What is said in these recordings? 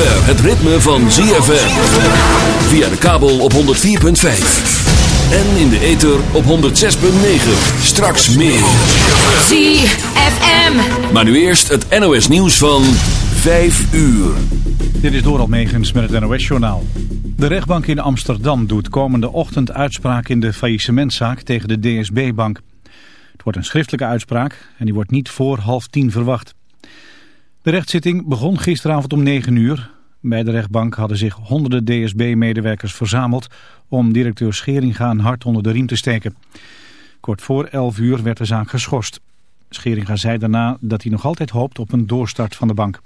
Zover het ritme van ZFM. Via de kabel op 104.5. En in de ether op 106.9. Straks meer. ZFM. Maar nu eerst het NOS nieuws van 5 uur. Dit is Doral Megens met het NOS-journaal. De rechtbank in Amsterdam doet komende ochtend uitspraak in de faillissementzaak tegen de DSB-bank. Het wordt een schriftelijke uitspraak en die wordt niet voor half tien verwacht. De rechtszitting begon gisteravond om 9 uur. Bij de rechtbank hadden zich honderden DSB-medewerkers verzameld om directeur Scheringa een hart onder de riem te steken. Kort voor 11 uur werd de zaak geschorst. Scheringa zei daarna dat hij nog altijd hoopt op een doorstart van de bank.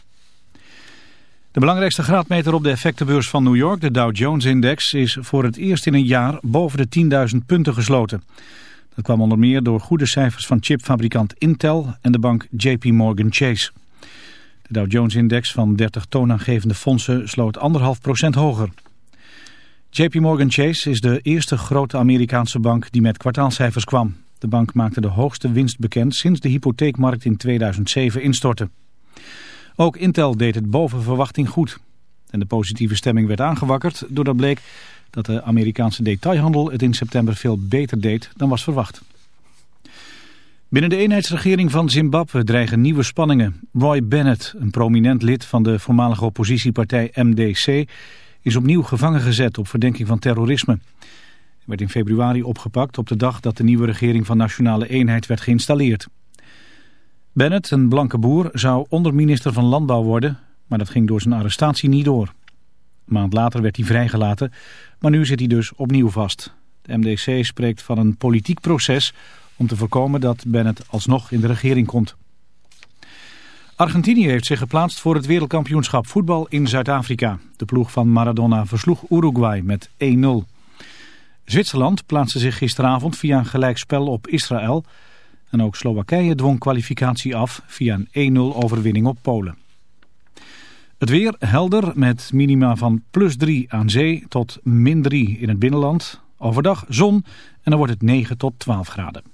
De belangrijkste graadmeter op de effectenbeurs van New York, de Dow Jones-index, is voor het eerst in een jaar boven de 10.000 punten gesloten. Dat kwam onder meer door goede cijfers van chipfabrikant Intel en de bank JP Morgan Chase. De Dow Jones-index van 30 toonaangevende fondsen sloot 1,5% hoger. JP Morgan Chase is de eerste grote Amerikaanse bank die met kwartaalcijfers kwam. De bank maakte de hoogste winst bekend sinds de hypotheekmarkt in 2007 instortte. Ook Intel deed het boven verwachting goed. En de positieve stemming werd aangewakkerd doordat bleek dat de Amerikaanse detailhandel het in september veel beter deed dan was verwacht. Binnen de eenheidsregering van Zimbabwe dreigen nieuwe spanningen. Roy Bennett, een prominent lid van de voormalige oppositiepartij MDC, is opnieuw gevangen gezet op verdenking van terrorisme. Hij werd in februari opgepakt op de dag dat de nieuwe regering van Nationale Eenheid werd geïnstalleerd. Bennett, een blanke boer, zou onderminister van Landbouw worden, maar dat ging door zijn arrestatie niet door. Een maand later werd hij vrijgelaten, maar nu zit hij dus opnieuw vast. De MDC spreekt van een politiek proces om te voorkomen dat Bennett alsnog in de regering komt. Argentinië heeft zich geplaatst voor het wereldkampioenschap voetbal in Zuid-Afrika. De ploeg van Maradona versloeg Uruguay met 1-0. Zwitserland plaatste zich gisteravond via een gelijkspel op Israël. En ook Slowakije dwong kwalificatie af via een 1-0 overwinning op Polen. Het weer helder met minima van plus 3 aan zee tot min 3 in het binnenland. Overdag zon en dan wordt het 9 tot 12 graden.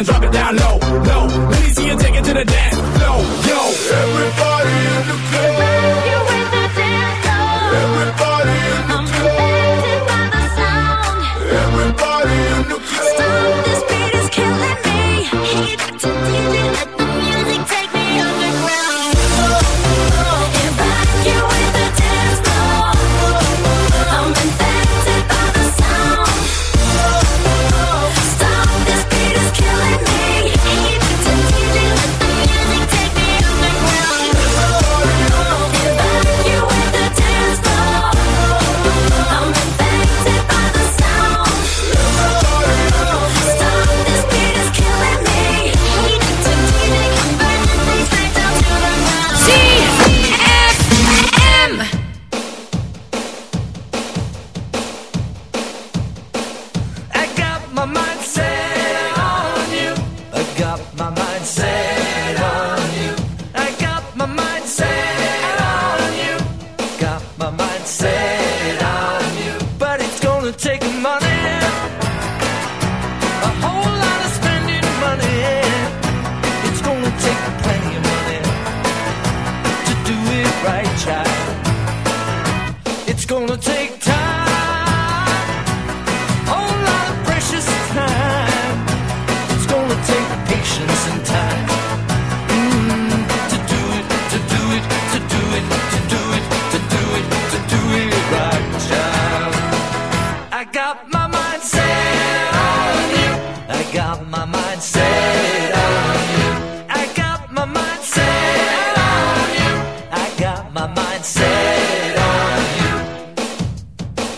and drop it down low.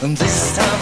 And this time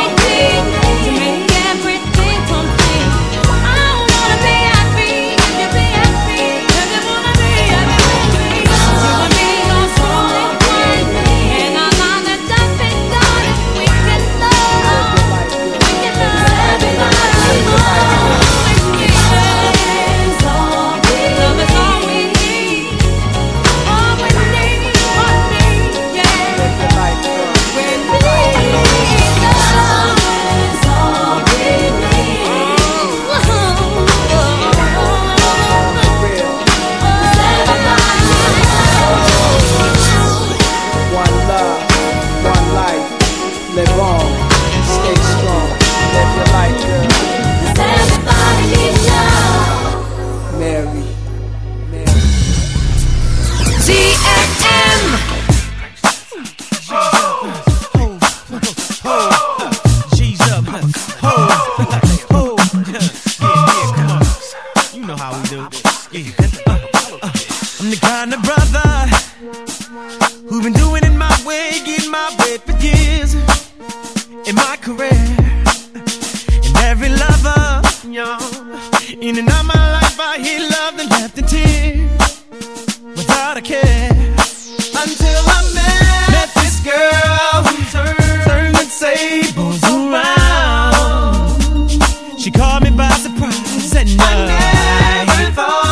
surprise and I never thought